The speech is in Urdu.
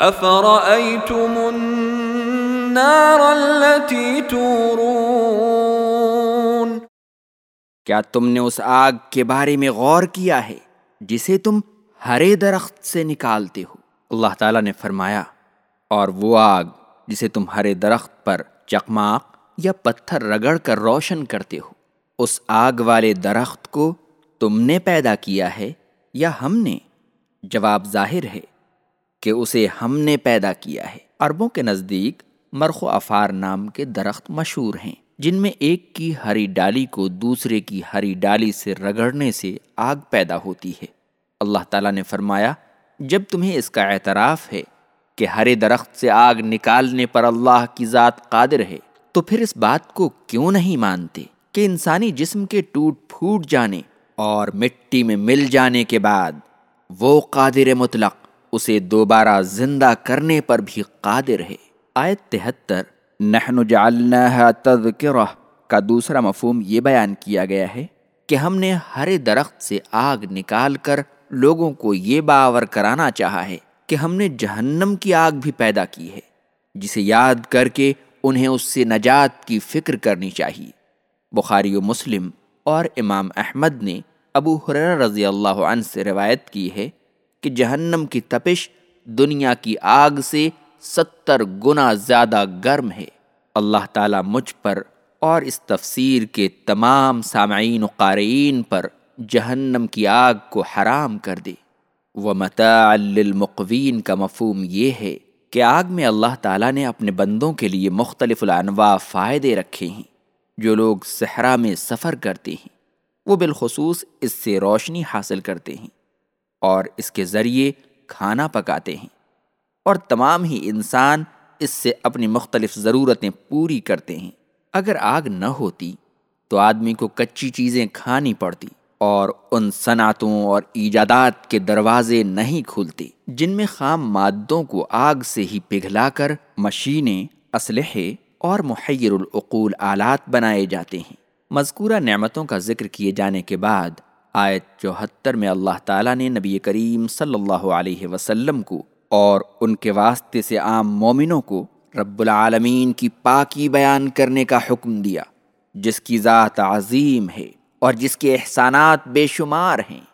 افرأيتم النار التي تورون؟ کیا تم نے اس آگ کے بارے میں غور کیا ہے جسے تم ہرے درخت سے نکالتے ہو؟ اللہ تعالیٰ نے فرمایا اور وہ آگ جسے تم ہرے درخت پر چکماق یا پتھر رگڑ کر روشن کرتے ہو اس آگ والے درخت کو تم نے پیدا کیا ہے یا ہم نے؟ جواب ظاہر ہے کہ اسے ہم نے پیدا کیا ہے۔ عربوں کے نزدیک مرخ و افار نام کے درخت مشہور ہیں، جن میں ایک کی ہری ڈالی کو دوسرے کی ہری ڈالی سے رگڑنے سے آگ پیدا ہوتی ہے۔ اللہ تعالیٰ نے فرمایا، جب تمہیں اس کا اعتراف ہے کہ ہرے درخت سے آگ نکالنے پر اللہ کی ذات قادر ہے، تو پھر اس بات کو کیوں نہیں مانتے کہ انسانی جسم کے ٹوٹ پھوٹ جانے اور مٹی میں مل جانے کے بعد وہ قادر مطلق اسے دوبارہ زندہ کرنے پر بھی قادر ہے۔ آیت تہتر نحن جعلناها تذکرہ۔ کا دوسرا مفہوم یہ بیان کیا گیا ہے کہ ہم نے ہر درخت سے آگ نکال کر لوگوں کو یہ باور کرانا چاہا ہے کہ ہم نے جہنم کی آگ بھی پیدا کی ہے، جسے یاد کر کے انہیں اس سے نجات کی فکر کرنی چاہیے۔ بخاری و مسلم اور امام احمد نے ابو حرر رضی اللہ عنہ سے روایت کی ہے کہ جہنم کی تپش دنیا کی آگ سے ستر گنا زیادہ گرم ہے۔ اللہ تعالیٰ مجھ پر اور اس تفسیر کے تمام سامعین و قارئین پر جہنم کی آگ کو حرام کر دے۔ وہ متاع للمقوین کا مفہوم یہ ہے کہ آگ میں اللہ تعالیٰ نے اپنے بندوں کے لیے مختلف الانواع فائدے رکھے ہیں، جو لوگ صحرا میں سفر کرتے ہیں۔ وہ بالخصوص اس سے روشنی حاصل کرتے ہیں۔ اور اس کے ذریعے کھانا پکاتے ہیں۔ اور تمام ہی انسان اس سے اپنی مختلف ضرورتیں پوری کرتے ہیں۔ اگر آگ نہ ہوتی تو آدمی کو کچی چیزیں کھانی پڑتی اور ان صنعتوں اور ایجادات کے دروازے نہیں کھلتے، جن میں خام مادوں کو آگ سے ہی پگھلا کر مشینیں، اسلحے اور محیر العقول آلات بنائے جاتے ہیں۔ مذکورہ نعمتوں کا ذکر کیے جانے کے بعد آیت چوہتر میں اللہ تعالیٰ نے نبی کریم صلی اللہ علیہ وسلم کو اور ان کے واسطے سے عام مومنوں کو رب العالمین کی پاکی بیان کرنے کا حکم دیا، جس کی ذات عظیم ہے اور جس کے احسانات بے شمار ہیں۔